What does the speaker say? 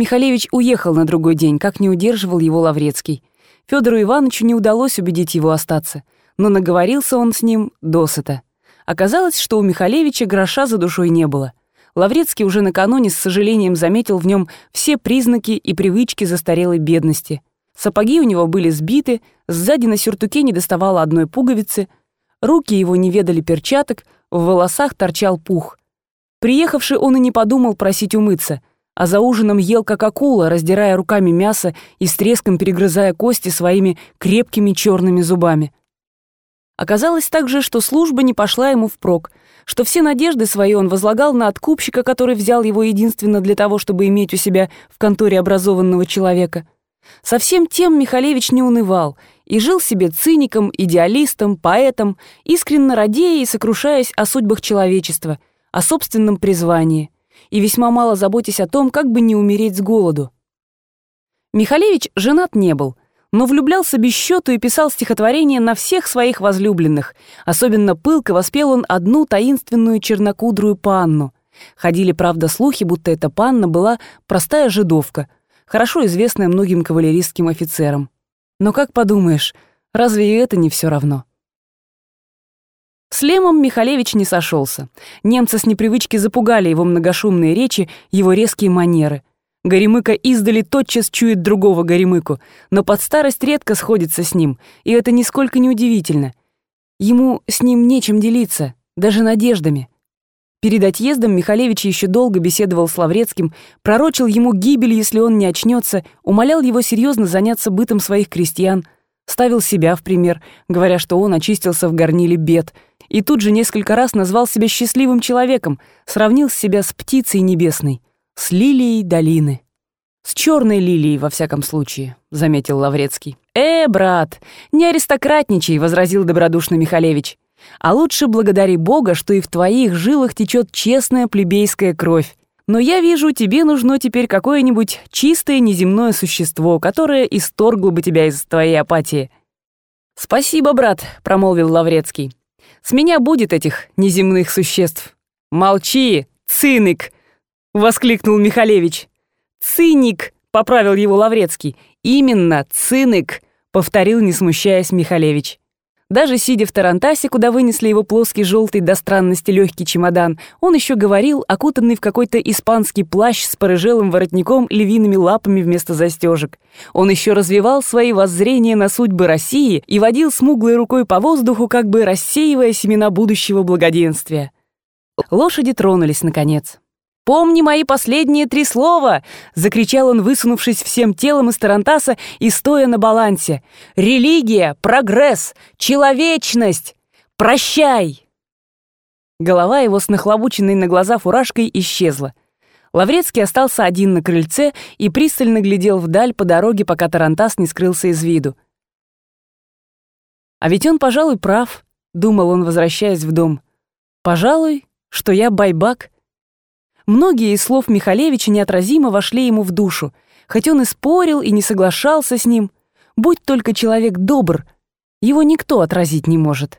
Михалевич уехал на другой день, как не удерживал его Лаврецкий. Федору Ивановичу не удалось убедить его остаться, но наговорился он с ним досыта. Оказалось, что у Михалевича гроша за душой не было. Лаврецкий уже накануне с сожалением заметил в нем все признаки и привычки застарелой бедности. Сапоги у него были сбиты, сзади на сюртуке не доставало одной пуговицы, руки его не ведали перчаток, в волосах торчал пух. Приехавший он и не подумал просить умыться, а за ужином ел как акула, раздирая руками мясо и с треском перегрызая кости своими крепкими черными зубами. Оказалось также, что служба не пошла ему впрок, что все надежды свои он возлагал на откупщика, который взял его единственно для того, чтобы иметь у себя в конторе образованного человека. Со всем тем Михалевич не унывал и жил себе циником, идеалистом, поэтом, искренне радея и сокрушаясь о судьбах человечества, о собственном призвании, и весьма мало заботясь о том, как бы не умереть с голоду. Михалевич женат не был, но влюблялся без счету и писал стихотворения на всех своих возлюбленных. Особенно пылко воспел он одну таинственную чернокудрую панну. Ходили, правда, слухи, будто эта панна была простая жидовка, хорошо известная многим кавалеристским офицерам. Но как подумаешь, разве и это не все равно? С Лемом Михалевич не сошелся. Немцы с непривычки запугали его многошумные речи, его резкие манеры — Горемыка издали тотчас чует другого горемыку, но под старость редко сходится с ним, и это нисколько не удивительно. Ему с ним нечем делиться, даже надеждами. Перед отъездом Михалевич еще долго беседовал с Лаврецким, пророчил ему гибель, если он не очнется, умолял его серьезно заняться бытом своих крестьян, ставил себя в пример, говоря, что он очистился в горниле бед, и тут же несколько раз назвал себя счастливым человеком, сравнил себя с птицей небесной с лилией долины. С черной лилией, во всяком случае, заметил Лаврецкий. Э, брат, не аристократничай, возразил добродушно Михалевич. А лучше благодари Бога, что и в твоих жилах течет честная плебейская кровь. Но я вижу, тебе нужно теперь какое-нибудь чистое неземное существо, которое исторгло бы тебя из твоей апатии. «Спасибо, брат», — промолвил Лаврецкий. «С меня будет этих неземных существ». «Молчи, циник!» — воскликнул Михалевич. «Циник!» — поправил его Лаврецкий. «Именно, циник!» — повторил, не смущаясь Михалевич. Даже сидя в Тарантасе, куда вынесли его плоский желтый до странности легкий чемодан, он еще говорил, окутанный в какой-то испанский плащ с порыжелым воротником львиными лапами вместо застежек. Он еще развивал свои воззрения на судьбы России и водил смуглой рукой по воздуху, как бы рассеивая семена будущего благоденствия. Лошади тронулись, наконец. «Помни мои последние три слова!» — закричал он, высунувшись всем телом из тарантаса и стоя на балансе. «Религия, прогресс, человечность! Прощай!» Голова его с нахлобученной на глаза фуражкой исчезла. Лаврецкий остался один на крыльце и пристально глядел вдаль по дороге, пока Тарантас не скрылся из виду. «А ведь он, пожалуй, прав», — думал он, возвращаясь в дом. «Пожалуй, что я байбак». Многие из слов Михалевича неотразимо вошли ему в душу, хоть он и спорил и не соглашался с ним. Будь только человек добр, его никто отразить не может.